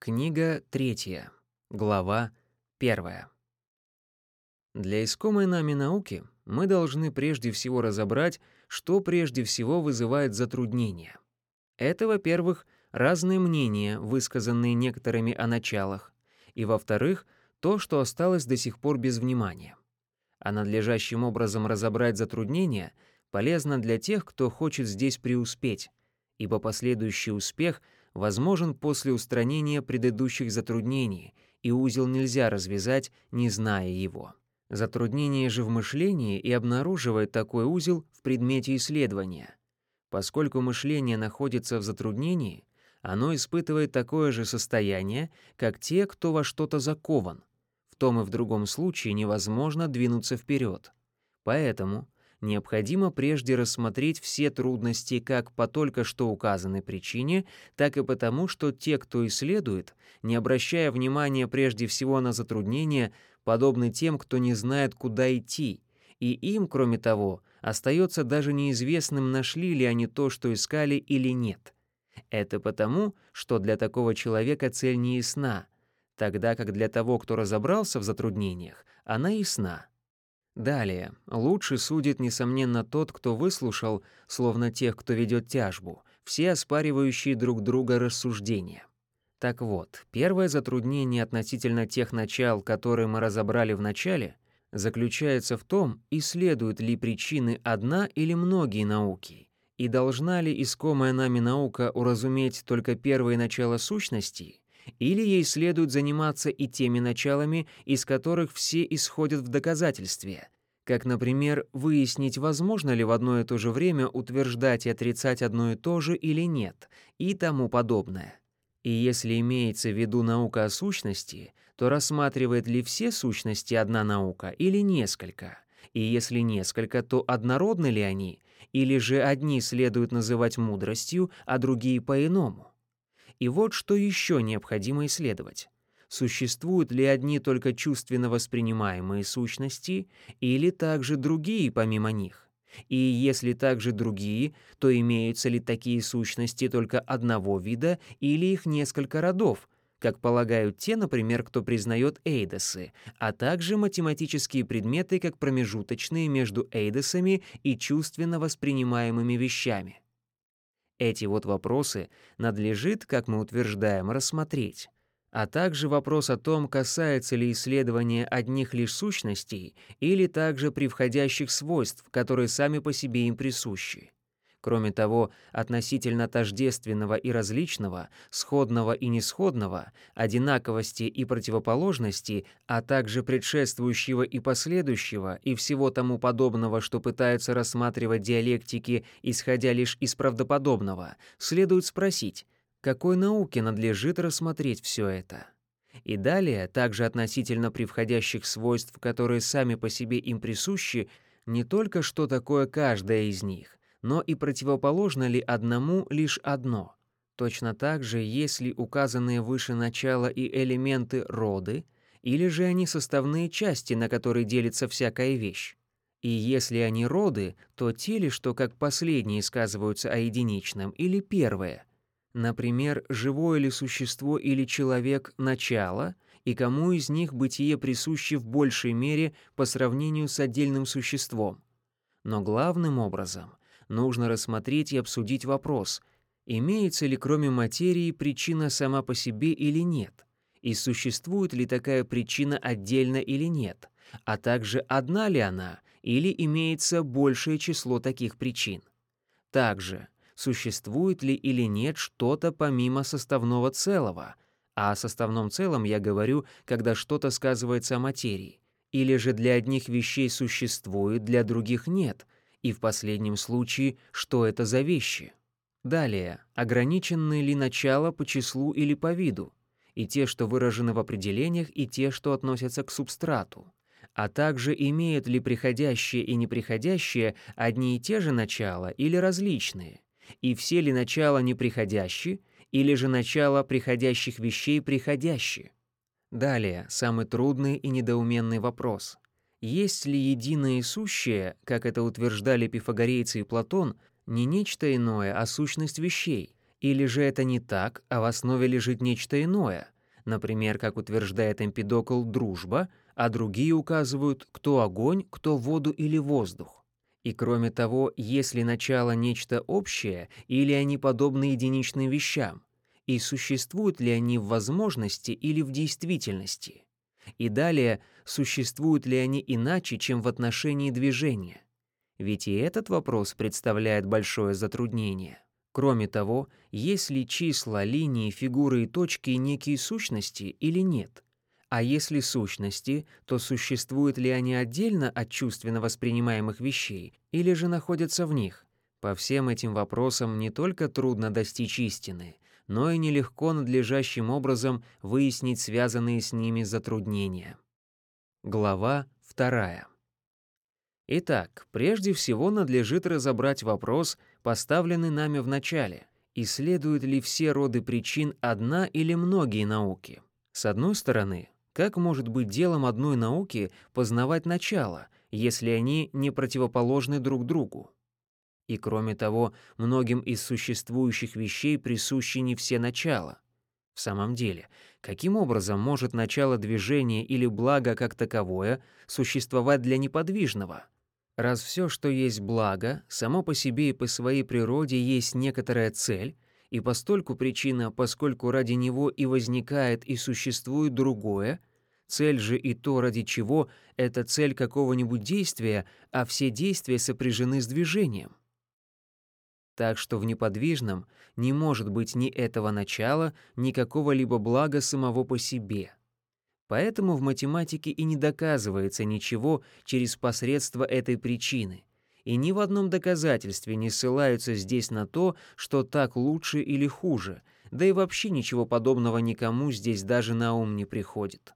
Книга третья. Глава первая. Для искомой нами науки мы должны прежде всего разобрать, что прежде всего вызывает затруднения. Это, во-первых, разные мнения, высказанные некоторыми о началах, и, во-вторых, то, что осталось до сих пор без внимания. А надлежащим образом разобрать затруднения полезно для тех, кто хочет здесь преуспеть, ибо последующий успех возможен после устранения предыдущих затруднений, и узел нельзя развязать, не зная его. Затруднение же в мышлении и обнаруживает такой узел в предмете исследования. Поскольку мышление находится в затруднении, оно испытывает такое же состояние, как те, кто во что-то закован. В том и в другом случае невозможно двинуться вперед. Поэтому необходимо прежде рассмотреть все трудности как по только что указанной причине, так и потому, что те, кто исследует, не обращая внимания прежде всего на затруднения, подобны тем, кто не знает, куда идти, и им, кроме того, остается даже неизвестным, нашли ли они то, что искали или нет. Это потому, что для такого человека цель не ясна, тогда как для того, кто разобрался в затруднениях, она ясна. Далее, лучше судит, несомненно, тот, кто выслушал, словно тех, кто ведет тяжбу, все оспаривающие друг друга рассуждения. Так вот, первое затруднение относительно тех начал, которые мы разобрали в начале, заключается в том, исследуют ли причины одна или многие науки, и должна ли искомая нами наука уразуметь только первые начала сущности, или ей следует заниматься и теми началами, из которых все исходят в доказательстве, как, например, выяснить, возможно ли в одно и то же время утверждать и отрицать одно и то же или нет, и тому подобное. И если имеется в виду наука о сущности, то рассматривает ли все сущности одна наука или несколько? И если несколько, то однородны ли они, или же одни следует называть мудростью, а другие по-иному? И вот что еще необходимо исследовать. Существуют ли одни только чувственно воспринимаемые сущности, или также другие помимо них? И если также другие, то имеются ли такие сущности только одного вида или их несколько родов, как полагают те, например, кто признает эйдосы, а также математические предметы как промежуточные между эйдосами и чувственно воспринимаемыми вещами. Эти вот вопросы надлежит, как мы утверждаем, рассмотреть, а также вопрос о том, касается ли исследования одних лишь сущностей или также превходящих свойств, которые сами по себе им присущи. Кроме того, относительно тождественного и различного, сходного и несходного, одинаковости и противоположности, а также предшествующего и последующего и всего тому подобного, что пытаются рассматривать диалектики, исходя лишь из правдоподобного, следует спросить, какой науке надлежит рассмотреть все это? И далее, также относительно превходящих свойств, которые сами по себе им присущи, не только что такое каждое из них, но и противоположно ли одному лишь одно. Точно так же, если указанные выше начала и элементы роды, или же они составные части, на которые делится всякая вещь. И если они роды, то те ли, что как последние сказываются о единичном, или первое. Например, живое ли существо или человек – начало, и кому из них бытие присуще в большей мере по сравнению с отдельным существом. Но главным образом нужно рассмотреть и обсудить вопрос, имеется ли кроме материи причина сама по себе или нет, и существует ли такая причина отдельно или нет, а также одна ли она или имеется большее число таких причин. Также, существует ли или нет что-то помимо составного целого, а о составном целом я говорю, когда что-то сказывается о материи, или же для одних вещей существует, для других нет — и в последнем случае, что это за вещи. Далее, ограничены ли начало по числу или по виду, и те, что выражены в определениях, и те, что относятся к субстрату, а также имеют ли приходящие и неприходящие одни и те же начала или различные, и все ли начала неприходящие, или же начало приходящих вещей приходящие. Далее, самый трудный и недоуменный вопрос — есть ли единое сущее, как это утверждали пифагорейцы и Платон, не нечто иное, а сущность вещей? Или же это не так, а в основе лежит нечто иное, например, как утверждает Эмпидокл, дружба, а другие указывают, кто огонь, кто воду или воздух. И кроме того, если начало нечто общее, или они подобны единичным вещам, и существуют ли они в возможности или в действительности. И далее, существуют ли они иначе, чем в отношении движения. Ведь и этот вопрос представляет большое затруднение. Кроме того, есть ли числа, линии, фигуры и точки некие сущности или нет? А если сущности, то существуют ли они отдельно от чувственно воспринимаемых вещей или же находятся в них? По всем этим вопросам не только трудно достичь истины, но и нелегко надлежащим образом выяснить связанные с ними затруднения. Глава вторая. Итак, прежде всего надлежит разобрать вопрос, поставленный нами в начале. Исследуют ли все роды причин одна или многие науки? С одной стороны, как может быть делом одной науки познавать начало, если они не противоположны друг другу? И кроме того, многим из существующих вещей присущи не все начала. В самом деле, каким образом может начало движения или благо как таковое существовать для неподвижного – Раз все, что есть благо, само по себе и по своей природе есть некоторая цель, и постольку причина, поскольку ради него и возникает и существует другое, цель же и то, ради чего — это цель какого-нибудь действия, а все действия сопряжены с движением. Так что в неподвижном не может быть ни этого начала, ни какого-либо блага самого по себе — Поэтому в математике и не доказывается ничего через посредство этой причины, и ни в одном доказательстве не ссылаются здесь на то, что так лучше или хуже, да и вообще ничего подобного никому здесь даже на ум не приходит.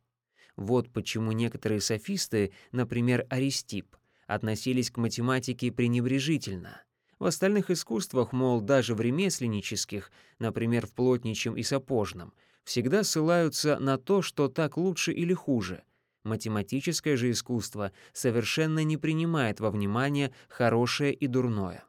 Вот почему некоторые софисты, например, Аристип, относились к математике пренебрежительно. В остальных искусствах, мол, даже в ремесленнических, например, в плотничьем и сапожном – всегда ссылаются на то, что так лучше или хуже. Математическое же искусство совершенно не принимает во внимание хорошее и дурное.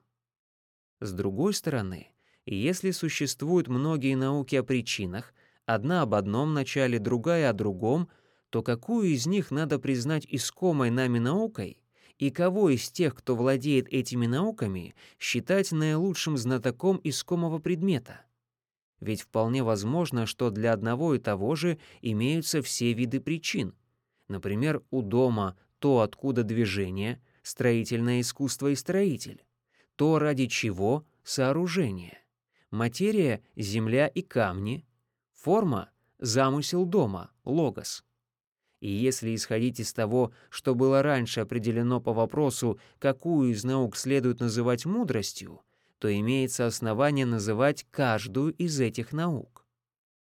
С другой стороны, если существуют многие науки о причинах, одна об одном начале, другая о другом, то какую из них надо признать искомой нами наукой и кого из тех, кто владеет этими науками, считать наилучшим знатоком искомого предмета? Ведь вполне возможно, что для одного и того же имеются все виды причин. Например, у дома то, откуда движение, строительное искусство и строитель, то, ради чего — сооружение, материя — земля и камни, форма — замысел дома, логос. И если исходить из того, что было раньше определено по вопросу, какую из наук следует называть мудростью, то имеется основание называть каждую из этих наук.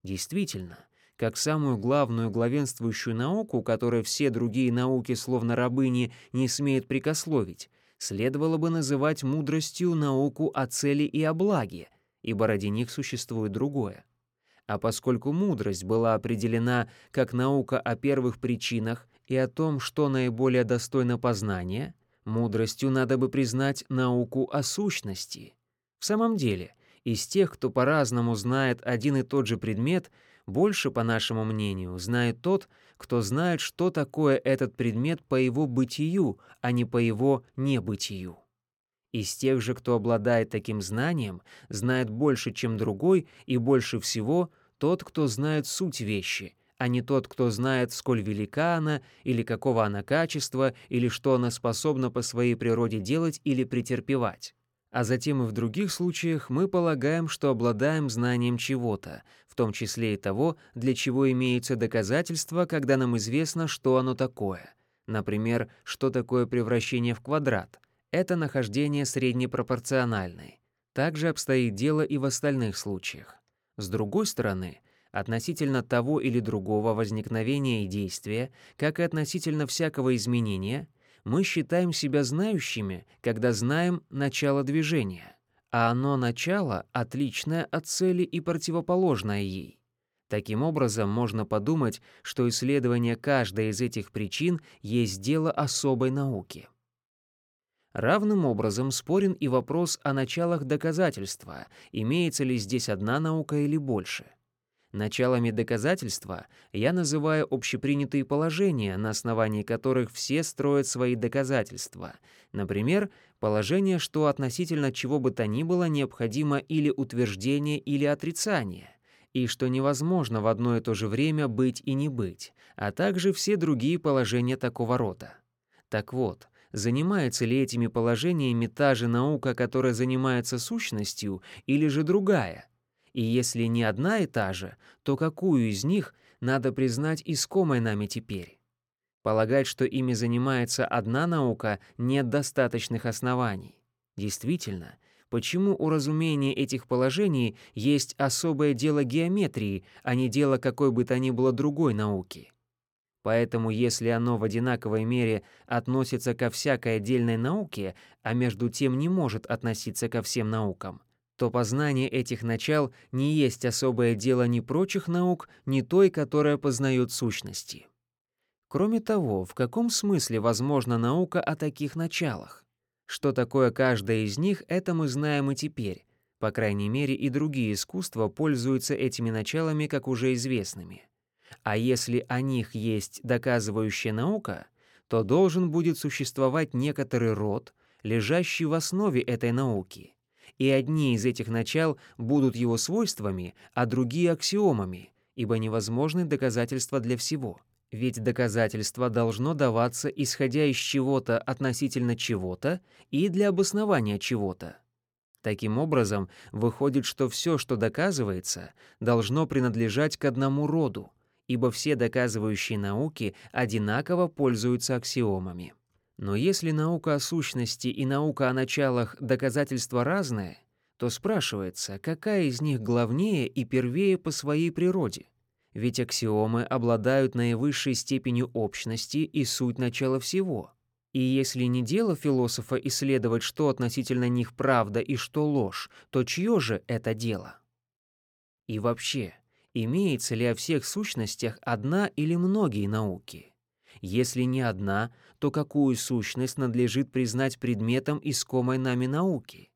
Действительно, как самую главную главенствующую науку, которой все другие науки словно рабыни не смеют прикословить, следовало бы называть мудростью науку о цели и о благе, ибо ради них существует другое. А поскольку мудрость была определена как наука о первых причинах и о том, что наиболее достойно познания, мудростью надо бы признать науку о сущности, в самом деле, из тех, кто по-разному знает один и тот же предмет, больше, по нашему мнению, знает тот, кто знает, что такое этот предмет по его бытию, а не по его небытию. Из тех же, кто обладает таким знанием, знает больше, чем другой, и больше всего тот, кто знает суть вещи, а не тот, кто знает, сколь велика она, или какого она качества, или что она способна по своей природе делать или претерпевать а затем и в других случаях мы полагаем, что обладаем знанием чего-то, в том числе и того, для чего имеются доказательства, когда нам известно, что оно такое. Например, что такое превращение в квадрат. Это нахождение среднепропорциональной. Также обстоит дело и в остальных случаях. С другой стороны, относительно того или другого возникновения и действия, как и относительно всякого изменения, мы считаем себя знающими, когда знаем начало движения, а оно начало отличное от цели и противоположное ей. Таким образом, можно подумать, что исследование каждой из этих причин есть дело особой науки. Равным образом спорен и вопрос о началах доказательства, имеется ли здесь одна наука или больше. Началами доказательства я называю общепринятые положения, на основании которых все строят свои доказательства. Например, положение, что относительно чего бы то ни было необходимо или утверждение, или отрицание, и что невозможно в одно и то же время быть и не быть, а также все другие положения такого рода. Так вот, занимается ли этими положениями та же наука, которая занимается сущностью, или же другая? И если не одна и та же, то какую из них надо признать искомой нами теперь? Полагать, что ими занимается одна наука, нет достаточных оснований. Действительно, почему у разумения этих положений есть особое дело геометрии, а не дело какой бы то ни было другой науки? Поэтому если оно в одинаковой мере относится ко всякой отдельной науке, а между тем не может относиться ко всем наукам, то познание этих начал не есть особое дело ни прочих наук, ни той, которая познает сущности. Кроме того, в каком смысле возможна наука о таких началах? Что такое каждая из них, это мы знаем и теперь. По крайней мере, и другие искусства пользуются этими началами как уже известными. А если о них есть доказывающая наука, то должен будет существовать некоторый род, лежащий в основе этой науки. И одни из этих начал будут его свойствами, а другие — аксиомами, ибо невозможны доказательства для всего. Ведь доказательство должно даваться, исходя из чего-то относительно чего-то и для обоснования чего-то. Таким образом, выходит, что все, что доказывается, должно принадлежать к одному роду — ибо все доказывающие науки одинаково пользуются аксиомами. Но если наука о сущности и наука о началах доказательства разные, то спрашивается, какая из них главнее и первее по своей природе? Ведь аксиомы обладают наивысшей степенью общности и суть начала всего. И если не дело философа исследовать, что относительно них правда и что ложь, то чье же это дело? И вообще, имеется ли о всех сущностях одна или многие науки. Если не одна, то какую сущность надлежит признать предметом искомой нами науки?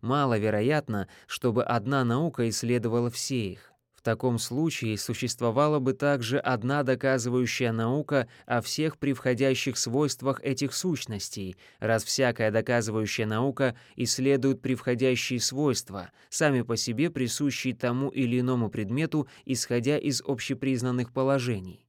Маловероятно, чтобы одна наука исследовала все их. Таком случае существовала бы также одна доказывающая наука о всех превходящих свойствах этих сущностей, раз всякая доказывающая наука исследует превходящие свойства, сами по себе присущие тому или иному предмету, исходя из общепризнанных положений.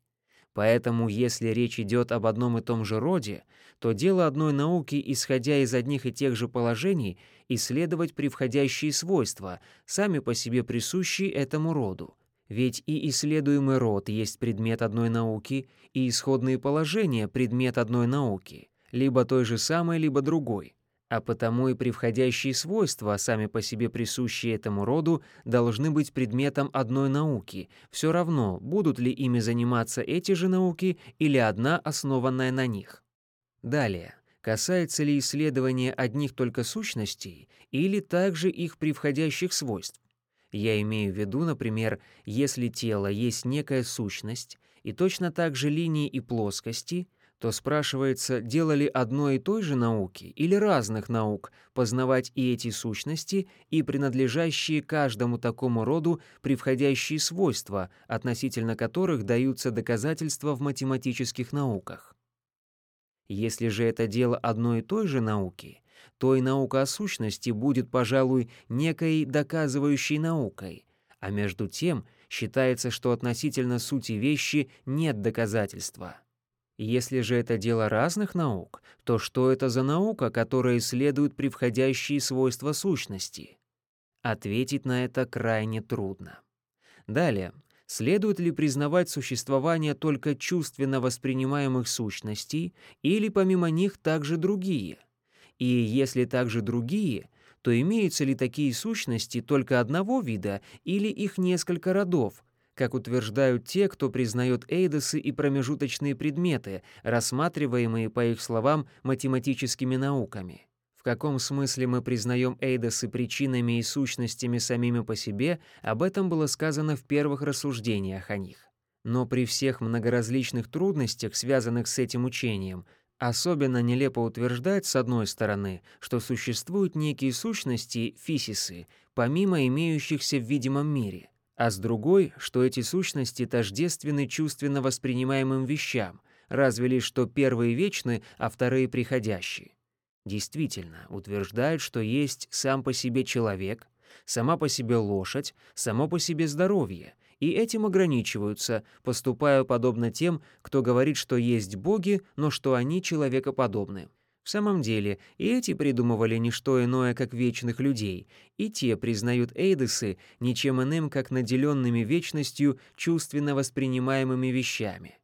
Поэтому, если речь идет об одном и том же роде, то дело одной науки, исходя из одних и тех же положений, исследовать превходящие свойства, сами по себе присущие этому роду. Ведь и исследуемый род есть предмет одной науки, и исходные положения — предмет одной науки, либо той же самой, либо другой а потому и превходящие свойства, сами по себе присущие этому роду, должны быть предметом одной науки, все равно, будут ли ими заниматься эти же науки или одна, основанная на них. Далее, касается ли исследования одних только сущностей или также их превходящих свойств? Я имею в виду, например, если тело есть некая сущность, и точно так же линии и плоскости — то спрашивается, дело ли одной и той же науки или разных наук познавать и эти сущности, и принадлежащие каждому такому роду превходящие свойства, относительно которых даются доказательства в математических науках. Если же это дело одной и той же науки, то и наука о сущности будет, пожалуй, некой доказывающей наукой, а между тем считается, что относительно сути вещи нет доказательства. Если же это дело разных наук, то что это за наука, которая исследует превходящие свойства сущности? Ответить на это крайне трудно. Далее, следует ли признавать существование только чувственно воспринимаемых сущностей или помимо них также другие? И если также другие, то имеются ли такие сущности только одного вида или их несколько родов, как утверждают те, кто признает эйдосы и промежуточные предметы, рассматриваемые, по их словам, математическими науками. В каком смысле мы признаем эйдосы причинами и сущностями самими по себе, об этом было сказано в первых рассуждениях о них. Но при всех многоразличных трудностях, связанных с этим учением, Особенно нелепо утверждать, с одной стороны, что существуют некие сущности, фисисы, помимо имеющихся в видимом мире, а с другой, что эти сущности тождественны чувственно воспринимаемым вещам, разве лишь что первые вечны, а вторые приходящие. Действительно, утверждают, что есть сам по себе человек, сама по себе лошадь, само по себе здоровье, и этим ограничиваются, поступая подобно тем, кто говорит, что есть боги, но что они человекоподобны. В самом деле, и эти придумывали не что иное, как вечных людей, и те признают эйдесы ничем иным, как наделенными вечностью чувственно воспринимаемыми вещами.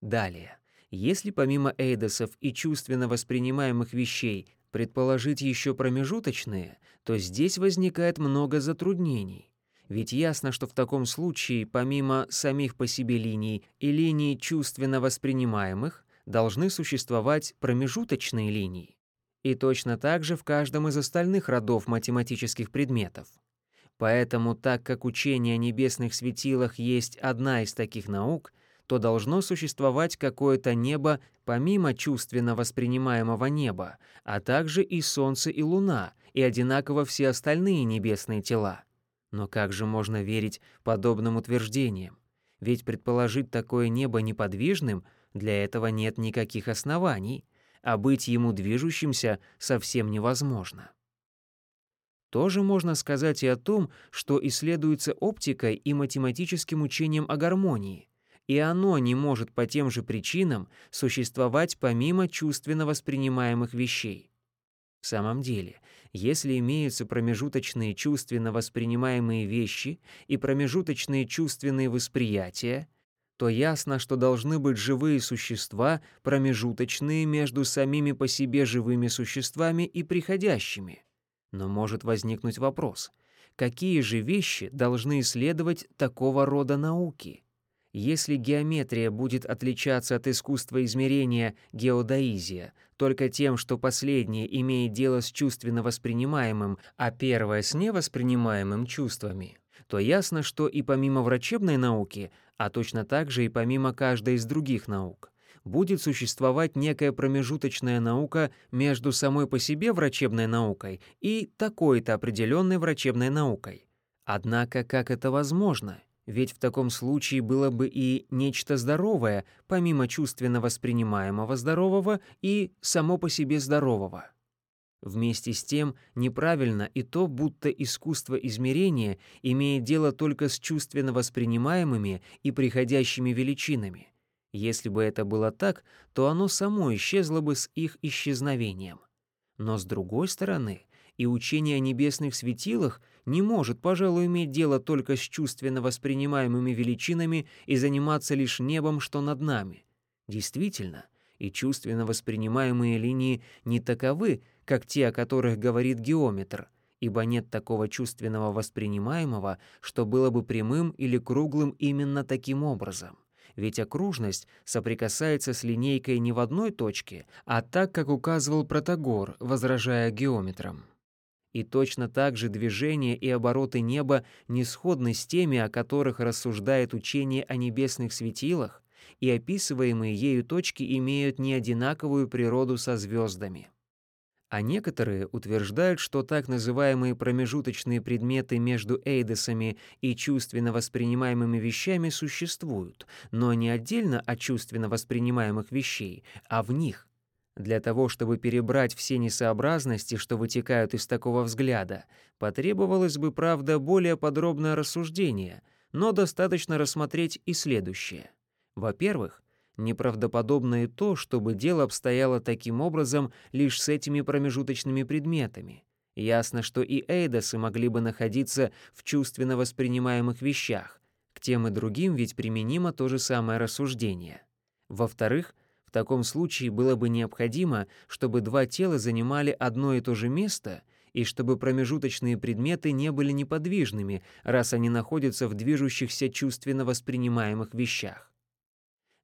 Далее. Если помимо эйдосов и чувственно воспринимаемых вещей предположить еще промежуточные, то здесь возникает много затруднений. Ведь ясно, что в таком случае, помимо самих по себе линий и линий чувственно воспринимаемых, должны существовать промежуточные линии. И точно так же в каждом из остальных родов математических предметов. Поэтому, так как учение о небесных светилах есть одна из таких наук, то должно существовать какое-то небо помимо чувственно воспринимаемого неба, а также и Солнце и Луна, и одинаково все остальные небесные тела. Но как же можно верить подобным утверждениям? Ведь предположить такое небо неподвижным для этого нет никаких оснований, а быть ему движущимся совсем невозможно. Тоже можно сказать и о том, что исследуется оптикой и математическим учением о гармонии, и оно не может по тем же причинам существовать помимо чувственно воспринимаемых вещей. В самом деле, если имеются промежуточные чувственно воспринимаемые вещи и промежуточные чувственные восприятия, то ясно, что должны быть живые существа, промежуточные между самими по себе живыми существами и приходящими. Но может возникнуть вопрос, какие же вещи должны исследовать такого рода науки? Если геометрия будет отличаться от искусства измерения геодаизия только тем, что последнее имеет дело с чувственно воспринимаемым, а первое с невоспринимаемым чувствами, то ясно, что и помимо врачебной науки, а точно так же и помимо каждой из других наук, будет существовать некая промежуточная наука между самой по себе врачебной наукой и такой-то определенной врачебной наукой. Однако как это возможно? Ведь в таком случае было бы и нечто здоровое, помимо чувственно воспринимаемого здорового и само по себе здорового. Вместе с тем неправильно и то, будто искусство измерения имеет дело только с чувственно воспринимаемыми и приходящими величинами. Если бы это было так, то оно само исчезло бы с их исчезновением. Но с другой стороны, и учение о небесных светилах не может, пожалуй, иметь дело только с чувственно воспринимаемыми величинами и заниматься лишь небом, что над нами. Действительно, и чувственно воспринимаемые линии не таковы, как те, о которых говорит геометр, ибо нет такого чувственного воспринимаемого, что было бы прямым или круглым именно таким образом. Ведь окружность соприкасается с линейкой не в одной точке, а так, как указывал Протагор, возражая геометрам. И точно так же движения и обороты неба не сходны с теми, о которых рассуждает учение о небесных светилах, и описываемые ею точки имеют не одинаковую природу со звездами. А некоторые утверждают, что так называемые промежуточные предметы между эйдосами и чувственно воспринимаемыми вещами существуют, но не отдельно от чувственно воспринимаемых вещей, а в них, для того, чтобы перебрать все несообразности, что вытекают из такого взгляда, потребовалось бы, правда, более подробное рассуждение, но достаточно рассмотреть и следующее. Во-первых, неправдоподобно и то, чтобы дело обстояло таким образом лишь с этими промежуточными предметами. Ясно, что и эйдосы могли бы находиться в чувственно воспринимаемых вещах. К тем и другим ведь применимо то же самое рассуждение. Во-вторых, таком случае было бы необходимо, чтобы два тела занимали одно и то же место и чтобы промежуточные предметы не были неподвижными, раз они находятся в движущихся чувственно воспринимаемых вещах.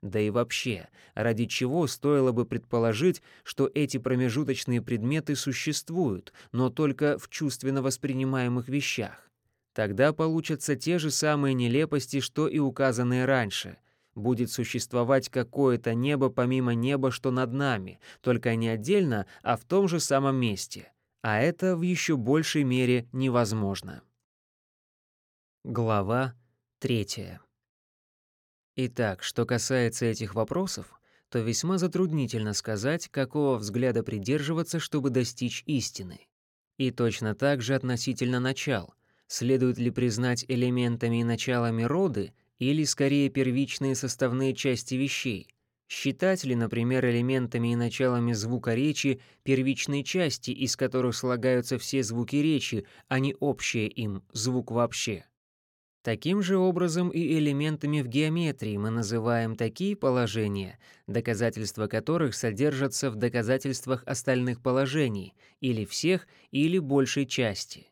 Да и вообще, ради чего стоило бы предположить, что эти промежуточные предметы существуют, но только в чувственно воспринимаемых вещах? Тогда получатся те же самые нелепости, что и указанные раньше — Будет существовать какое-то небо помимо неба, что над нами, только не отдельно, а в том же самом месте. А это в еще большей мере невозможно. Глава третья. Итак, что касается этих вопросов, то весьма затруднительно сказать, какого взгляда придерживаться, чтобы достичь истины. И точно так же относительно начал. Следует ли признать элементами и началами роды или скорее первичные составные части вещей? Считать ли, например, элементами и началами звука речи первичные части, из которых слагаются все звуки речи, а не общее им звук вообще? Таким же образом и элементами в геометрии мы называем такие положения, доказательства которых содержатся в доказательствах остальных положений, или всех, или большей части.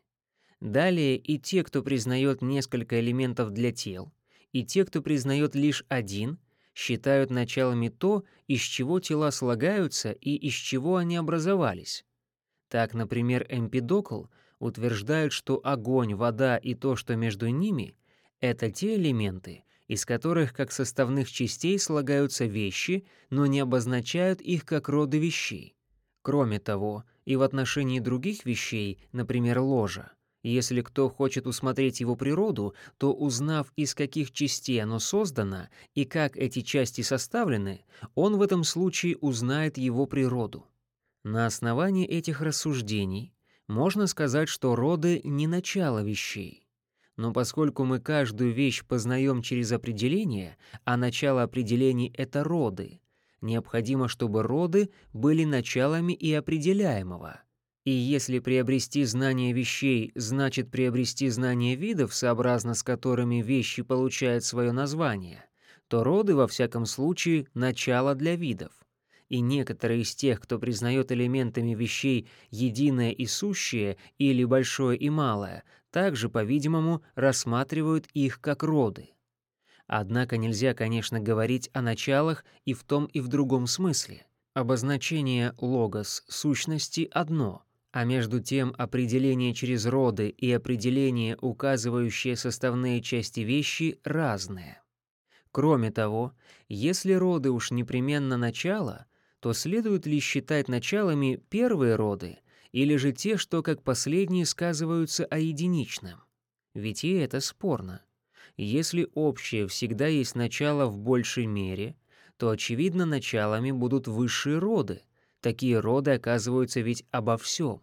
Далее и те, кто признает несколько элементов для тел, и те, кто признает лишь один, считают началами то, из чего тела слагаются и из чего они образовались. Так, например, Эмпидокл утверждают, что огонь, вода и то, что между ними — это те элементы, из которых как составных частей слагаются вещи, но не обозначают их как роды вещей. Кроме того, и в отношении других вещей, например, ложа, если кто хочет усмотреть его природу, то узнав, из каких частей оно создано и как эти части составлены, он в этом случае узнает его природу. На основании этих рассуждений можно сказать, что роды не начало вещей. Но поскольку мы каждую вещь познаем через определение, а начало определений — это роды, необходимо, чтобы роды были началами и определяемого. И если приобрести знание вещей значит приобрести знание видов, сообразно с которыми вещи получают свое название, то роды, во всяком случае, начало для видов и некоторые из тех, кто признает элементами вещей единое и сущее или большое и малое, также, по-видимому, рассматривают их как роды. Однако нельзя, конечно, говорить о началах и в том и в другом смысле. Обозначение «логос» сущности одно, а между тем определение через роды и определение, указывающее составные части вещи, разные. Кроме того, если роды уж непременно начало, то следует ли считать началами первые роды или же те, что как последние сказываются о единичном? Ведь и это спорно. Если общее всегда есть начало в большей мере, то, очевидно, началами будут высшие роды. Такие роды оказываются ведь обо всем.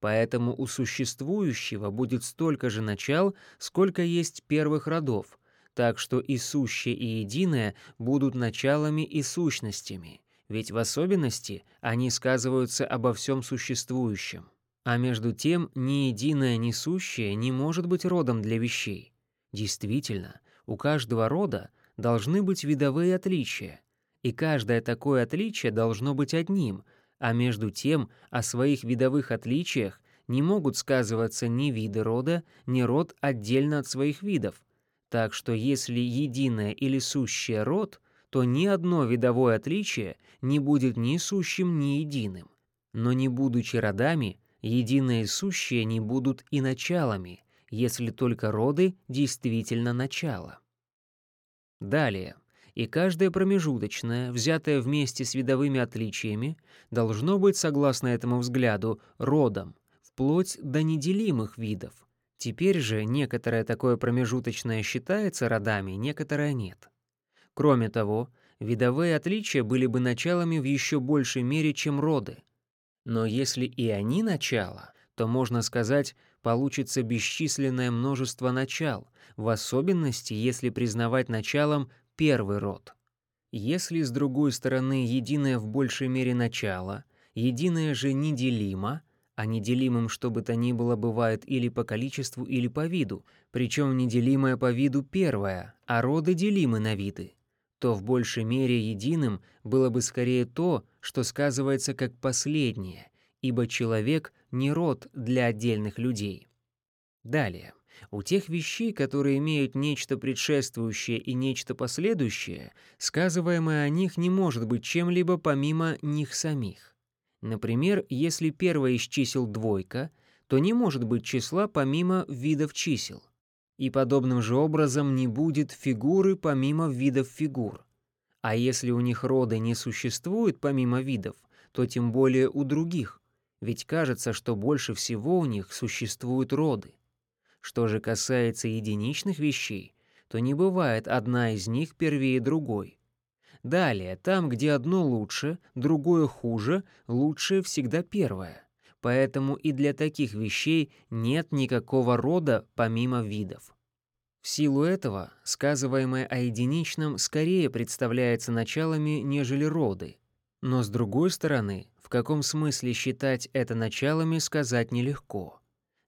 Поэтому у существующего будет столько же начал, сколько есть первых родов, так что и сущее, и единое будут началами и сущностями ведь в особенности они сказываются обо всем существующем. А между тем ни единое несущее не может быть родом для вещей. Действительно, у каждого рода должны быть видовые отличия, и каждое такое отличие должно быть одним, а между тем о своих видовых отличиях не могут сказываться ни виды рода, ни род отдельно от своих видов, так что если единое или сущее род, то ни одно видовое отличие не будет ни сущим, ни единым. Но не будучи родами, единое сущее не будут и началами, если только роды действительно начало. Далее. И каждое промежуточное, взятое вместе с видовыми отличиями, должно быть, согласно этому взгляду, родом, вплоть до неделимых видов. Теперь же некоторое такое промежуточное считается родами, некоторое нет. Кроме того, видовые отличия были бы началами в еще большей мере, чем роды. Но если и они начало, то, можно сказать, получится бесчисленное множество начал, в особенности, если признавать началом первый род. Если, с другой стороны, единое в большей мере начало, единое же неделимо, а неделимым что бы то ни было бывает или по количеству, или по виду, причем неделимое по виду первое, а роды делимы на виды, то в большей мере единым было бы скорее то, что сказывается как последнее, ибо человек не род для отдельных людей. Далее. У тех вещей, которые имеют нечто предшествующее и нечто последующее, сказываемое о них не может быть чем-либо помимо них самих. Например, если первое из чисел двойка, то не может быть числа помимо видов чисел. И подобным же образом не будет фигуры помимо видов фигур. А если у них роды не существует помимо видов, то тем более у других, ведь кажется, что больше всего у них существуют роды. Что же касается единичных вещей, то не бывает одна из них первее другой. Далее, там, где одно лучше, другое хуже, лучшее всегда первое. Поэтому и для таких вещей нет никакого рода помимо видов. В силу этого сказываемое о единичном скорее представляется началами, нежели роды. Но с другой стороны, в каком смысле считать это началами, сказать нелегко.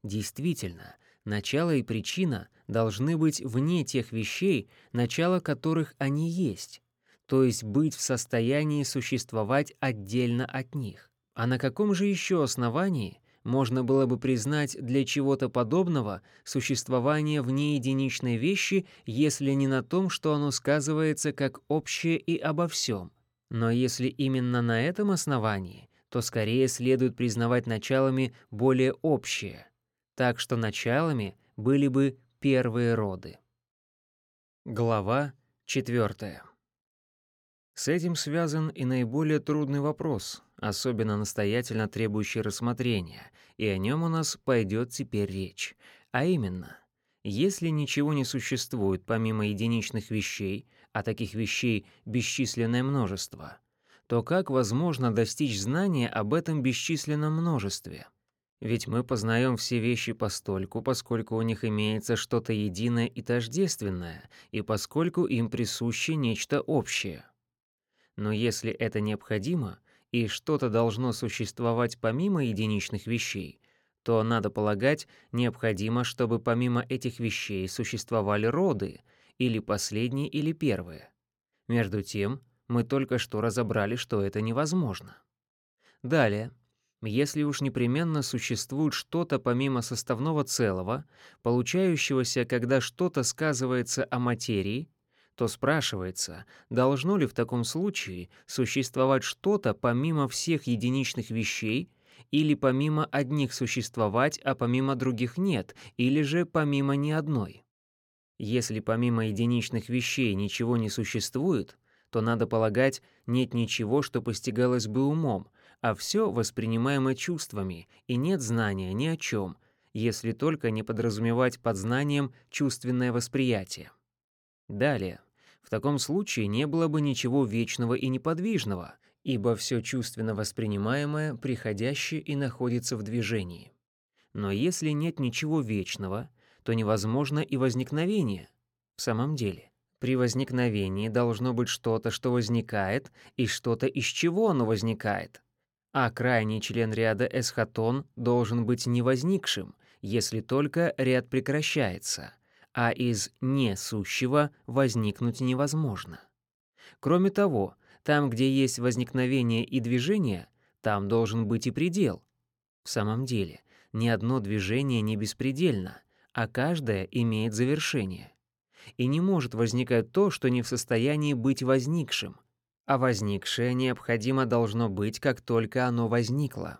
Действительно, начало и причина должны быть вне тех вещей, начало которых они есть, то есть быть в состоянии существовать отдельно от них. А на каком же еще основании можно было бы признать для чего-то подобного существование вне единичной вещи, если не на том, что оно сказывается как общее и обо всем? Но если именно на этом основании, то скорее следует признавать началами более общее, так что началами были бы первые роды. Глава 4. С этим связан и наиболее трудный вопрос, особенно настоятельно требующий рассмотрения, и о нем у нас пойдет теперь речь. А именно, если ничего не существует помимо единичных вещей, а таких вещей бесчисленное множество, то как возможно достичь знания об этом бесчисленном множестве? Ведь мы познаем все вещи постольку, поскольку у них имеется что-то единое и тождественное, и поскольку им присуще нечто общее. Но если это необходимо, и что-то должно существовать помимо единичных вещей, то, надо полагать, необходимо, чтобы помимо этих вещей существовали роды, или последние, или первые. Между тем, мы только что разобрали, что это невозможно. Далее, если уж непременно существует что-то помимо составного целого, получающегося, когда что-то сказывается о материи, то спрашивается, должно ли в таком случае существовать что-то помимо всех единичных вещей, или помимо одних существовать, а помимо других нет, или же помимо ни одной. Если помимо единичных вещей ничего не существует, то, надо полагать, нет ничего, что постигалось бы умом, а все воспринимаемо чувствами, и нет знания ни о чем, если только не подразумевать под знанием чувственное восприятие. Далее. В таком случае не было бы ничего вечного и неподвижного, ибо все чувственно воспринимаемое приходящее и находится в движении. Но если нет ничего вечного, то невозможно и возникновение. В самом деле, при возникновении должно быть что-то, что возникает, и что-то, из чего оно возникает. А крайний член ряда эсхатон должен быть невозникшим, если только ряд прекращается — а из несущего возникнуть невозможно. Кроме того, там, где есть возникновение и движение, там должен быть и предел. В самом деле, ни одно движение не беспредельно, а каждое имеет завершение. И не может возникать то, что не в состоянии быть возникшим, а возникшее необходимо должно быть, как только оно возникло.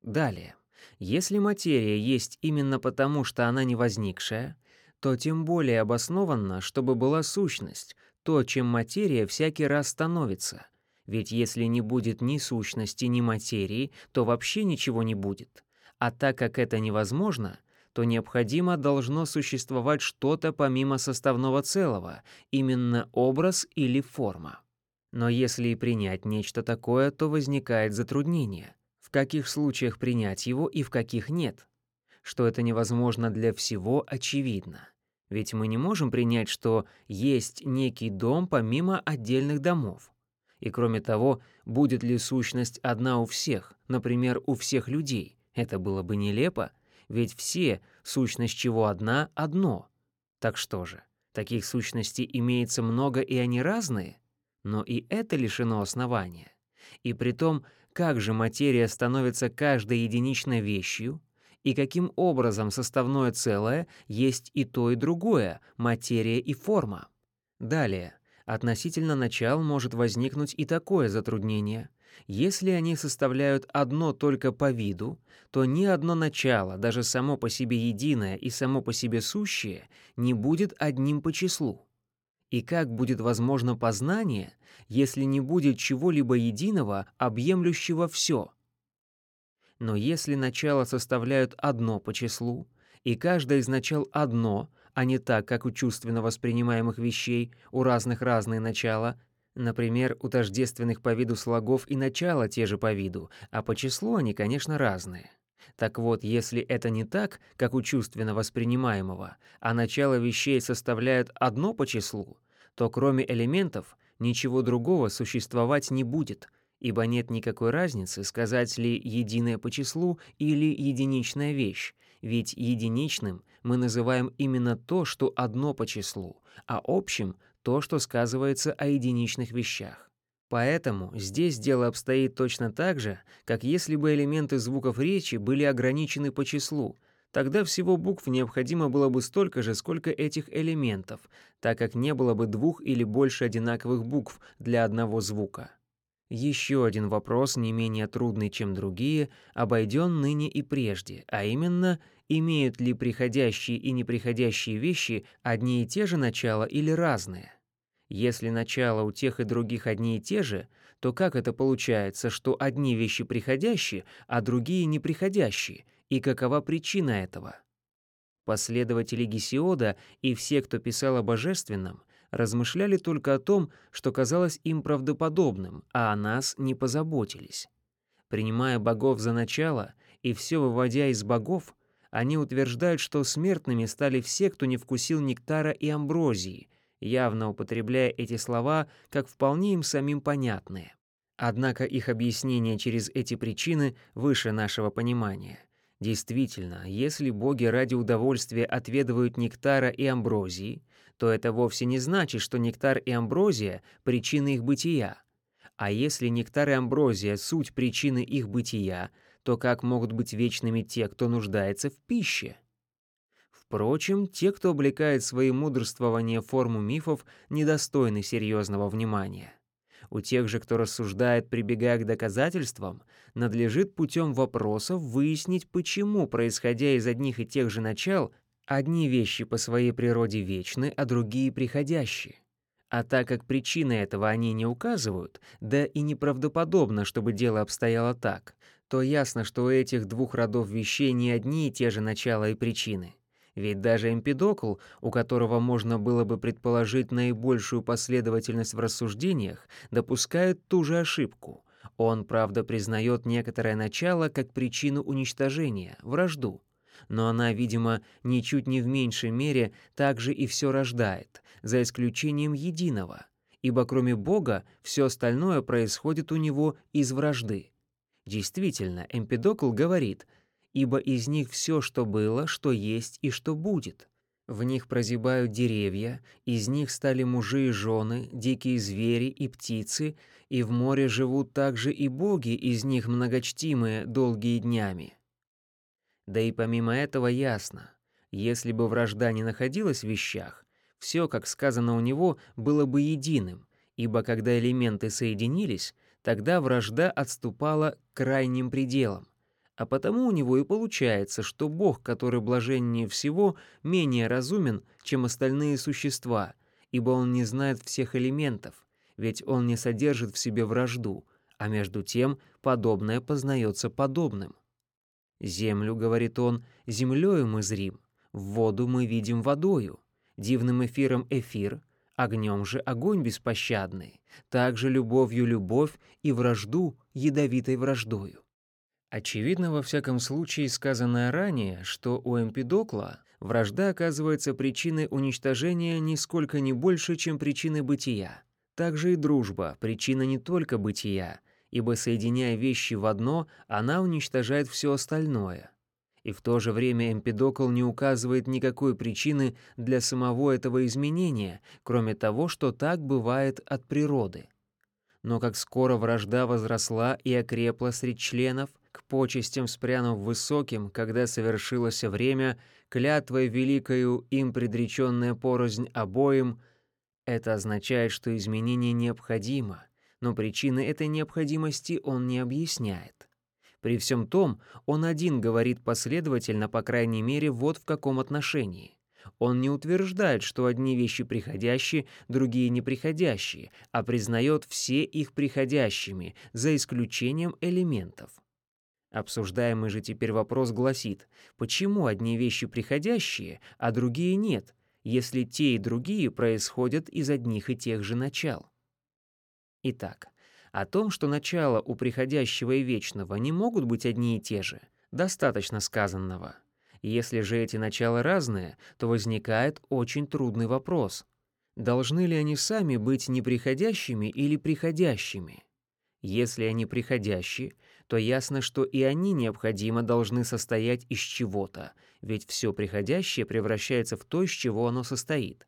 Далее, если материя есть именно потому, что она не возникшая, то тем более обоснованно, чтобы была сущность, то, чем материя всякий раз становится. Ведь если не будет ни сущности, ни материи, то вообще ничего не будет. А так как это невозможно, то необходимо должно существовать что-то помимо составного целого, именно образ или форма. Но если и принять нечто такое, то возникает затруднение. В каких случаях принять его и в каких нет? Что это невозможно для всего, очевидно. Ведь мы не можем принять, что есть некий дом помимо отдельных домов. И кроме того, будет ли сущность одна у всех, например, у всех людей? Это было бы нелепо, ведь все, сущность чего одна, одно. Так что же, таких сущностей имеется много и они разные? Но и это лишено основания. И при том, как же материя становится каждой единичной вещью, и каким образом составное целое есть и то, и другое, материя и форма. Далее, относительно начал может возникнуть и такое затруднение. Если они составляют одно только по виду, то ни одно начало, даже само по себе единое и само по себе сущее, не будет одним по числу. И как будет возможно познание, если не будет чего-либо единого, объемлющего все? Но если начала составляют одно по числу, и каждое из начал одно, а не так, как у чувственно воспринимаемых вещей, у разных разные начала, например, у тождественных по виду слогов и начала те же по виду, а по числу они, конечно, разные. Так вот, если это не так, как у чувственно воспринимаемого, а начало вещей составляет одно по числу, то кроме элементов ничего другого существовать не будет, ибо нет никакой разницы, сказать ли единое по числу или единичная вещь, ведь единичным мы называем именно то, что одно по числу, а общим — то, что сказывается о единичных вещах. Поэтому здесь дело обстоит точно так же, как если бы элементы звуков речи были ограничены по числу, тогда всего букв необходимо было бы столько же, сколько этих элементов, так как не было бы двух или больше одинаковых букв для одного звука. Еще один вопрос, не менее трудный, чем другие, обойден ныне и прежде, а именно, имеют ли приходящие и неприходящие вещи одни и те же начала или разные? Если начала у тех и других одни и те же, то как это получается, что одни вещи приходящие, а другие неприходящие, и какова причина этого? Последователи Гесиода и все, кто писал о божественном, размышляли только о том, что казалось им правдоподобным, а о нас не позаботились. Принимая богов за начало и все выводя из богов, они утверждают, что смертными стали все, кто не вкусил нектара и амброзии, явно употребляя эти слова как вполне им самим понятные. Однако их объяснение через эти причины выше нашего понимания. Действительно, если боги ради удовольствия отведывают нектара и амброзии, то это вовсе не значит, что нектар и амброзия — причины их бытия. А если нектар и амброзия — суть причины их бытия, то как могут быть вечными те, кто нуждается в пище? Впрочем, те, кто облекает свои мудрствования в форму мифов, недостойны серьезного внимания. У тех же, кто рассуждает, прибегая к доказательствам, надлежит путем вопросов выяснить, почему, происходя из одних и тех же начал, Одни вещи по своей природе вечны, а другие приходящие. А так как причины этого они не указывают, да и неправдоподобно, чтобы дело обстояло так, то ясно, что у этих двух родов вещей не одни и те же начала и причины. Ведь даже Эмпидокл, у которого можно было бы предположить наибольшую последовательность в рассуждениях, допускает ту же ошибку. Он, правда, признает некоторое начало как причину уничтожения, вражду, но она, видимо, ничуть не в меньшей мере также и все рождает, за исключением единого, ибо кроме Бога все остальное происходит у него из вражды. Действительно, Эмпидокл говорит, ибо из них все, что было, что есть и что будет. В них прозябают деревья, из них стали мужи и жены, дикие звери и птицы, и в море живут также и боги, из них многочтимые, долгие днями. Да и помимо этого ясно, если бы вражда не находилась в вещах, все, как сказано у него, было бы единым, ибо когда элементы соединились, тогда вражда отступала к крайним пределам. А потому у него и получается, что Бог, который блаженнее всего, менее разумен, чем остальные существа, ибо он не знает всех элементов, ведь он не содержит в себе вражду, а между тем подобное познается подобным. Землю, говорит он, землею мы зрим, воду мы видим водою, дивным эфиром эфир, огнем же огонь беспощадный, также любовью любовь и вражду ядовитой враждою. Очевидно, во всяком случае, сказанное ранее, что у Эмпидокла вражда оказывается причиной уничтожения нисколько не больше, чем причиной бытия. Также и дружба — причина не только бытия, ибо, соединяя вещи в одно, она уничтожает все остальное. И в то же время Эмпидокл не указывает никакой причины для самого этого изменения, кроме того, что так бывает от природы. Но как скоро вражда возросла и окрепла среди членов, к почестям спрянув высоким, когда совершилось время, клятвой великою им предреченная порознь обоим, это означает, что изменение необходимо — но причины этой необходимости он не объясняет. При всем том, он один говорит последовательно, по крайней мере, вот в каком отношении. Он не утверждает, что одни вещи приходящие, другие неприходящие, а признает все их приходящими, за исключением элементов. Обсуждаемый же теперь вопрос гласит, почему одни вещи приходящие, а другие нет, если те и другие происходят из одних и тех же начал? Итак, о том, что начала у приходящего и вечного не могут быть одни и те же, достаточно сказанного. Если же эти начала разные, то возникает очень трудный вопрос. Должны ли они сами быть неприходящими или приходящими? Если они приходящие, то ясно, что и они необходимо должны состоять из чего-то, ведь все приходящее превращается в то, из чего оно состоит.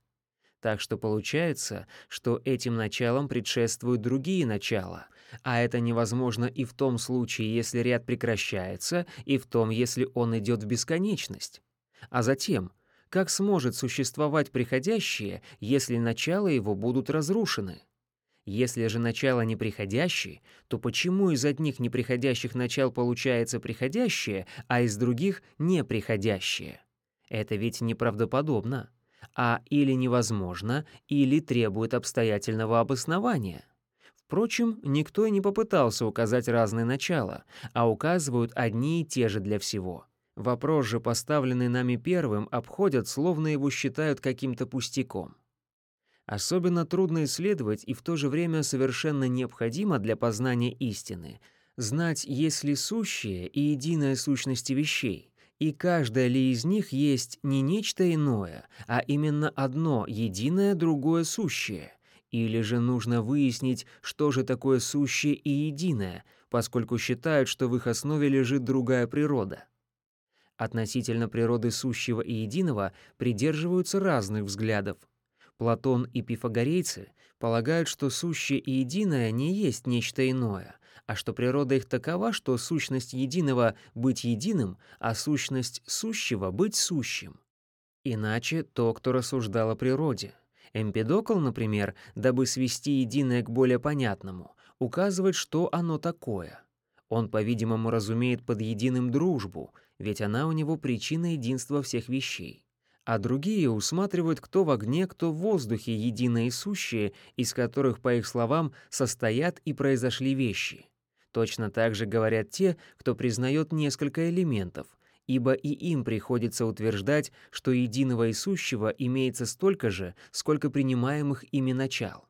Так что получается, что этим началам предшествуют другие начала, а это невозможно и в том случае, если ряд прекращается, и в том, если он идет в бесконечность. А затем, как сможет существовать приходящее, если начала его будут разрушены? Если же начало неприходящее, то почему из одних неприходящих начал получается приходящее, а из других — неприходящее? Это ведь неправдоподобно а или невозможно, или требует обстоятельного обоснования. Впрочем, никто и не попытался указать разные начала, а указывают одни и те же для всего. Вопрос же, поставленный нами первым, обходят, словно его считают каким-то пустяком. Особенно трудно исследовать и в то же время совершенно необходимо для познания истины знать, есть ли сущее и единая сущности вещей, и каждая ли из них есть не нечто иное, а именно одно единое другое сущее, или же нужно выяснить, что же такое сущее и единое, поскольку считают, что в их основе лежит другая природа. Относительно природы сущего и единого придерживаются разных взглядов. Платон и пифагорейцы полагают, что сущее и единое не есть нечто иное, а что природа их такова, что сущность единого — быть единым, а сущность сущего — быть сущим. Иначе то, кто рассуждал о природе. Эмпидокл, например, дабы свести единое к более понятному, указывает, что оно такое. Он, по-видимому, разумеет под единым дружбу, ведь она у него причина единства всех вещей. А другие усматривают кто в огне, кто в воздухе единое и сущее, из которых, по их словам, состоят и произошли вещи. Точно так же говорят те, кто признает несколько элементов, ибо и им приходится утверждать, что единого и сущего имеется столько же, сколько принимаемых ими начал.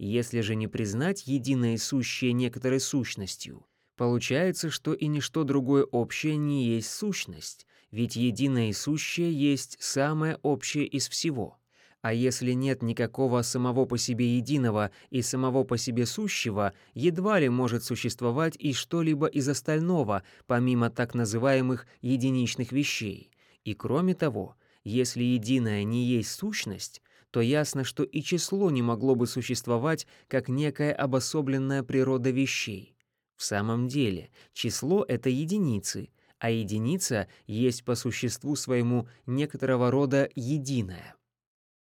Если же не признать единое и сущее некоторой сущностью, получается, что и ничто другое общее не есть сущность, ведь единое и сущее есть самое общее из всего — а если нет никакого самого по себе единого и самого по себе сущего, едва ли может существовать и что-либо из остального, помимо так называемых единичных вещей. И кроме того, если единое не есть сущность, то ясно, что и число не могло бы существовать как некая обособленная природа вещей. В самом деле, число — это единицы, а единица есть по существу своему некоторого рода единое.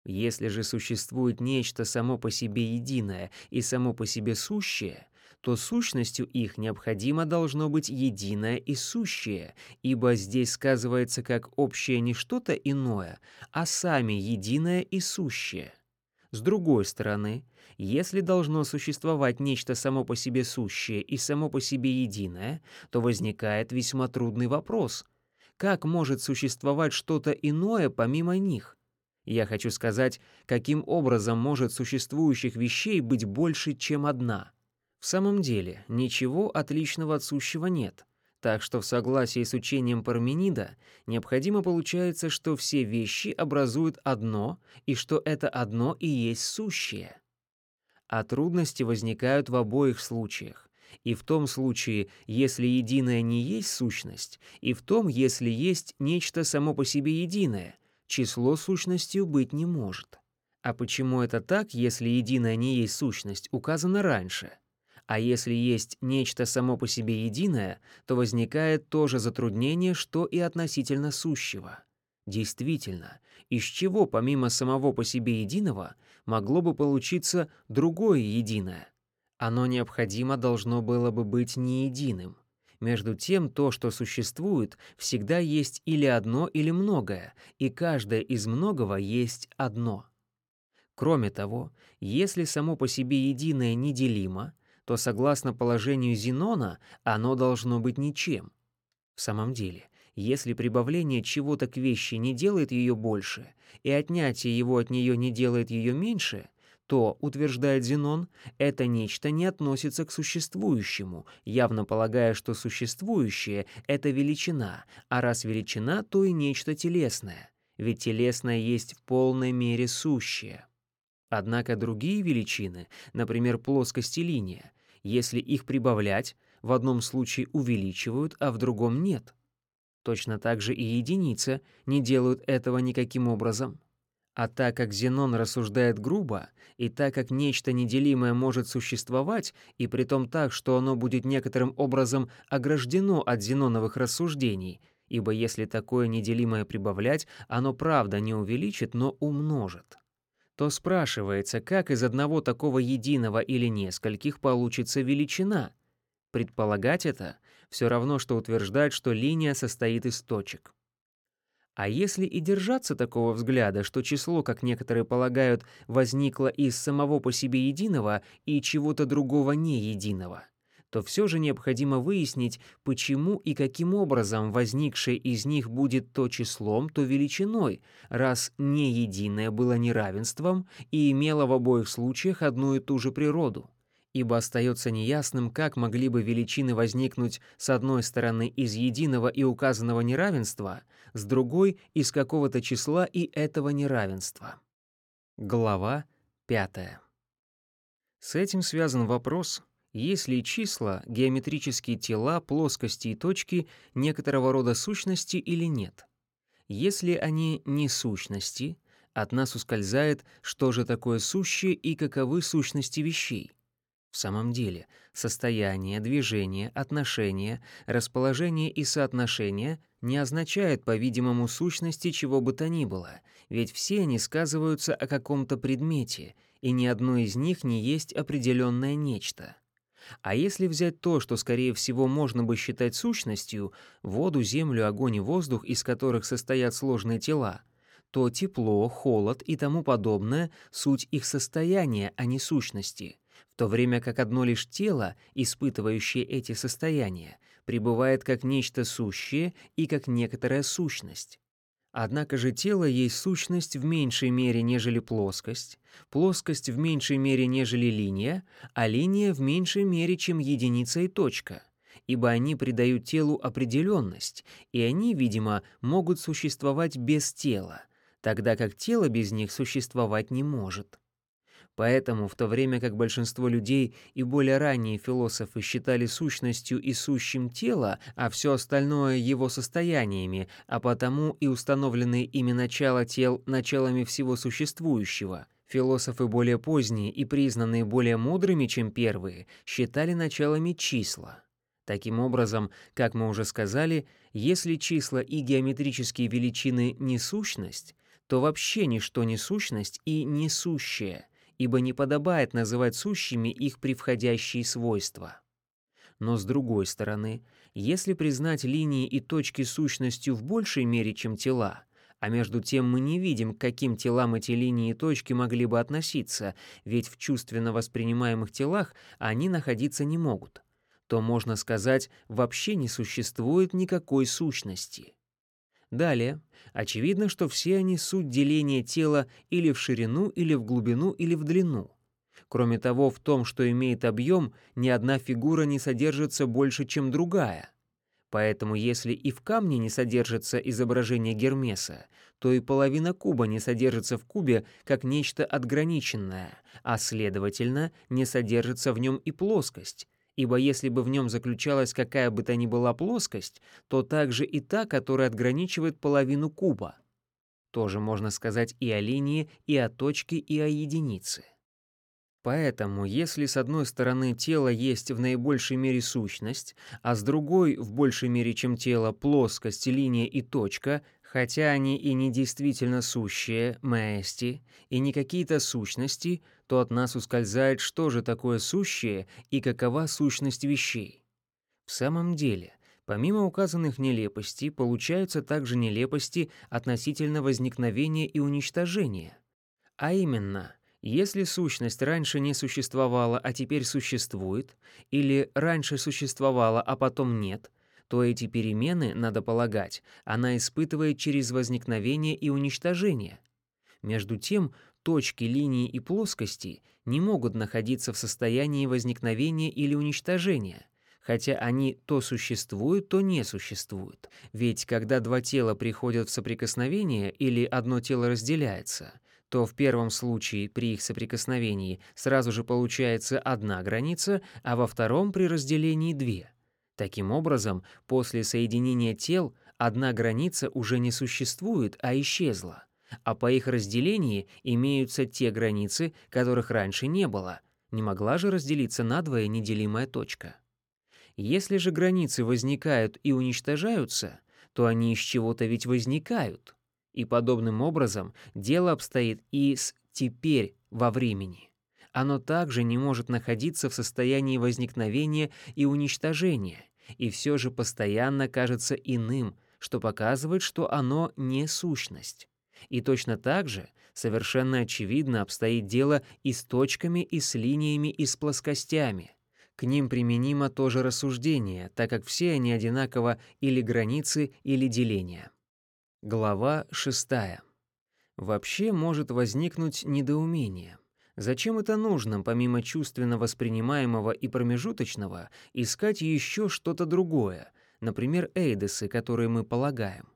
Если же существует нечто само по себе единое и само по себе сущее, то сущностью их необходимо должно быть единое и сущее, ибо здесь сказывается как общее не что-то иное, а сами единое и сущее. С другой стороны, если должно существовать нечто само по себе сущее и само по себе единое, то возникает весьма трудный вопрос. Как может существовать что-то иное помимо них? Я хочу сказать, каким образом может существующих вещей быть больше, чем одна. В самом деле, ничего отличного от сущего нет. Так что в согласии с учением Парменида необходимо получается, что все вещи образуют одно, и что это одно и есть сущее. А трудности возникают в обоих случаях. И в том случае, если единое не есть сущность, и в том, если есть нечто само по себе единое — число сущностью быть не может. А почему это так, если единое не есть сущность, указано раньше? А если есть нечто само по себе единое, то возникает то же затруднение, что и относительно сущего. Действительно, из чего помимо самого по себе единого могло бы получиться другое единое? Оно необходимо должно было бы быть не единым. Между тем, то, что существует, всегда есть или одно, или многое, и каждое из многого есть одно. Кроме того, если само по себе единое неделимо, то, согласно положению Зенона, оно должно быть ничем. В самом деле, если прибавление чего-то к вещи не делает ее больше, и отнятие его от нее не делает ее меньше, то, утверждает Зенон, это нечто не относится к существующему, явно полагая, что существующее — это величина, а раз величина, то и нечто телесное, ведь телесное есть в полной мере сущее. Однако другие величины, например, плоскость и линия, если их прибавлять, в одном случае увеличивают, а в другом нет. Точно так же и единицы не делают этого никаким образом. А так как Зенон рассуждает грубо, и так как нечто неделимое может существовать, и при том так, что оно будет некоторым образом ограждено от зеноновых рассуждений, ибо если такое неделимое прибавлять, оно правда не увеличит, но умножит, то спрашивается, как из одного такого единого или нескольких получится величина. Предполагать это все равно, что утверждать, что линия состоит из точек. А если и держаться такого взгляда, что число, как некоторые полагают, возникло из самого по себе единого и чего-то другого не единого, то все же необходимо выяснить, почему и каким образом возникшее из них будет то числом, то величиной, раз не единое было неравенством и имело в обоих случаях одну и ту же природу ибо остается неясным, как могли бы величины возникнуть с одной стороны из единого и указанного неравенства, с другой — из какого-то числа и этого неравенства. Глава 5. С этим связан вопрос, есть ли числа, геометрические тела, плоскости и точки некоторого рода сущности или нет. Если они не сущности, от нас ускользает, что же такое сущее и каковы сущности вещей. В самом деле, состояние, движение, отношение, расположение и соотношение не означают, по-видимому, сущности чего бы то ни было, ведь все они сказываются о каком-то предмете, и ни одно из них не есть определенное нечто. А если взять то, что, скорее всего, можно бы считать сущностью, воду, землю, огонь и воздух, из которых состоят сложные тела, то тепло, холод и тому подобное — суть их состояния, а не сущности — то время как одно лишь тело, испытывающее эти состояния, пребывает как нечто сущее и как некоторая сущность. Однако же тело есть сущность в меньшей мере, нежели плоскость, плоскость в меньшей мере, нежели линия, а линия в меньшей мере, чем единица и точка, ибо они придают телу определенность, и они, видимо, могут существовать без тела, тогда как тело без них существовать не может. Поэтому, в то время как большинство людей и более ранние философы считали сущностью и сущим тело, а все остальное его состояниями, а потому и установленные ими начала тел началами всего существующего, философы более поздние и признанные более мудрыми, чем первые, считали началами числа. Таким образом, как мы уже сказали, если числа и геометрические величины не сущность, то вообще ничто не сущность и несущее — ибо не подобает называть сущими их превходящие свойства. Но с другой стороны, если признать линии и точки сущностью в большей мере, чем тела, а между тем мы не видим, к каким телам эти линии и точки могли бы относиться, ведь в чувственно воспринимаемых телах они находиться не могут, то, можно сказать, вообще не существует никакой сущности. Далее, очевидно, что все они суть деления тела или в ширину, или в глубину, или в длину. Кроме того, в том, что имеет объем, ни одна фигура не содержится больше, чем другая. Поэтому если и в камне не содержится изображение Гермеса, то и половина куба не содержится в кубе как нечто отграниченное, а следовательно, не содержится в нем и плоскость, ибо если бы в нем заключалась какая бы то ни была плоскость, то также и та, которая отграничивает половину куба. Тоже можно сказать и о линии, и о точке, и о единице. Поэтому, если с одной стороны тело есть в наибольшей мере сущность, а с другой, в большей мере, чем тело, плоскость, линия и точка, Хотя они и не действительно сущие, маэсти, и не какие-то сущности, то от нас ускользает, что же такое сущее и какова сущность вещей. В самом деле, помимо указанных нелепостей, получаются также нелепости относительно возникновения и уничтожения. А именно, если сущность раньше не существовала, а теперь существует, или раньше существовала, а потом нет — то эти перемены, надо полагать, она испытывает через возникновение и уничтожение. Между тем, точки, линии и плоскости не могут находиться в состоянии возникновения или уничтожения, хотя они то существуют, то не существуют. Ведь когда два тела приходят в соприкосновение или одно тело разделяется, то в первом случае при их соприкосновении сразу же получается одна граница, а во втором при разделении две – Таким образом, после соединения тел одна граница уже не существует, а исчезла, а по их разделении имеются те границы, которых раньше не было. Не могла же разделиться надвое неделимая точка. Если же границы возникают и уничтожаются, то они из чего-то ведь возникают. И подобным образом дело обстоит и с «теперь» во времени оно также не может находиться в состоянии возникновения и уничтожения, и все же постоянно кажется иным, что показывает, что оно не сущность. И точно так же совершенно очевидно обстоит дело и с точками, и с линиями, и с плоскостями. К ним применимо тоже рассуждение, так как все они одинаково или границы, или деления. Глава 6. Вообще может возникнуть недоумение — Зачем это нужно, помимо чувственно воспринимаемого и промежуточного, искать еще что-то другое, например, эйдесы, которые мы полагаем?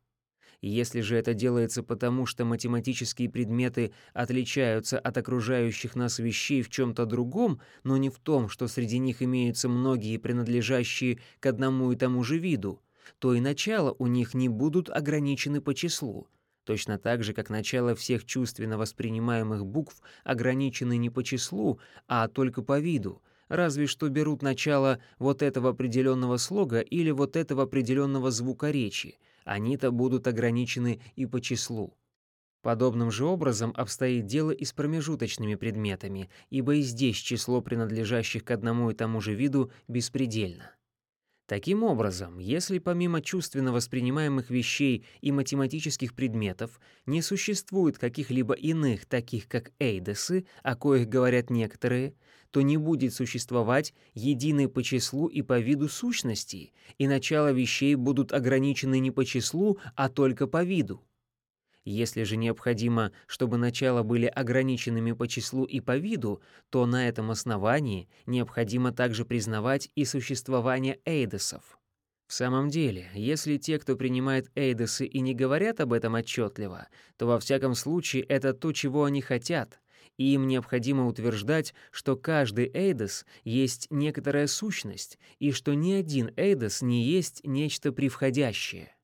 Если же это делается потому, что математические предметы отличаются от окружающих нас вещей в чем-то другом, но не в том, что среди них имеются многие принадлежащие к одному и тому же виду, то и начала у них не будут ограничены по числу — Точно так же, как начало всех чувственно воспринимаемых букв ограничены не по числу, а только по виду, разве что берут начало вот этого определенного слога или вот этого определенного звука речи, они-то будут ограничены и по числу. Подобным же образом обстоит дело и с промежуточными предметами, ибо и здесь число принадлежащих к одному и тому же виду беспредельно. Таким образом, если помимо чувственно воспринимаемых вещей и математических предметов не существует каких-либо иных, таких как эйдесы, о коих говорят некоторые, то не будет существовать единый по числу и по виду сущностей, и начало вещей будут ограничены не по числу, а только по виду. Если же необходимо, чтобы начала были ограниченными по числу и по виду, то на этом основании необходимо также признавать и существование эйдесов. В самом деле, если те, кто принимает эйдесы и не говорят об этом отчетливо, то во всяком случае это то, чего они хотят, и им необходимо утверждать, что каждый эйдес есть некоторая сущность, и что ни один эйдес не есть нечто превходящее.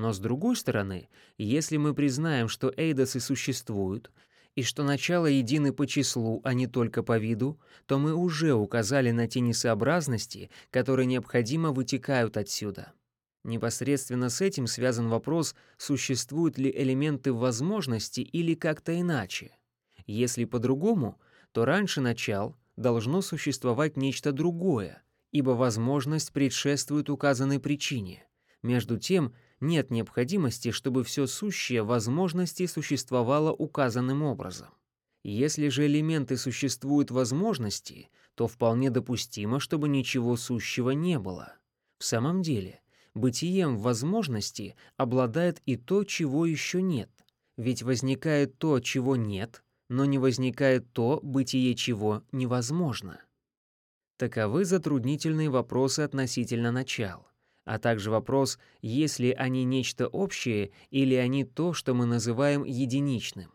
Но с другой стороны, если мы признаем, что эйдосы существуют, и что начало едины по числу, а не только по виду, то мы уже указали на те несообразности, которые необходимо вытекают отсюда. Непосредственно с этим связан вопрос, существуют ли элементы возможности или как-то иначе. Если по-другому, то раньше начал должно существовать нечто другое, ибо возможность предшествует указанной причине. Между тем, нет необходимости, чтобы все сущее возможности существовало указанным образом. Если же элементы существуют возможности, то вполне допустимо, чтобы ничего сущего не было. В самом деле, бытием возможности обладает и то, чего еще нет. Ведь возникает то, чего нет, но не возникает то, бытие чего невозможно. Таковы затруднительные вопросы относительно начала а также вопрос, есть ли они нечто общее или они то, что мы называем единичным.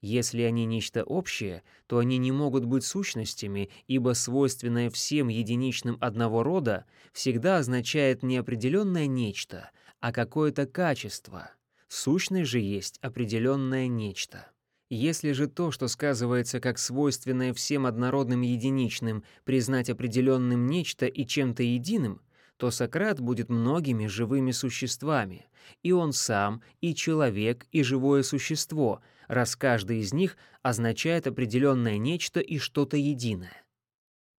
Если они нечто общее, то они не могут быть сущностями, ибо свойственное всем единичным одного рода всегда означает не определенное нечто, а какое-то качество. Сущность же есть определенное нечто. Если же то, что сказывается как свойственное всем однородным единичным, признать определенным нечто и чем-то единым — то Сократ будет многими живыми существами, и он сам, и человек, и живое существо, раз каждый из них означает определенное нечто и что-то единое.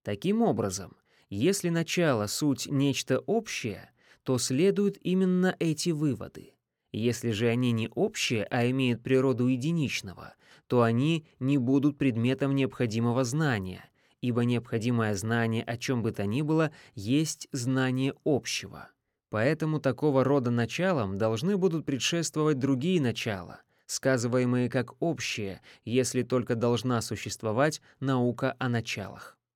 Таким образом, если начало — суть нечто общее, то следуют именно эти выводы. Если же они не общие, а имеют природу единичного, то они не будут предметом необходимого знания, ибо необходимое знание о чем бы то ни было есть знание общего. Поэтому такого рода началам должны будут предшествовать другие начала, сказываемые как общие, если только должна существовать наука о началах.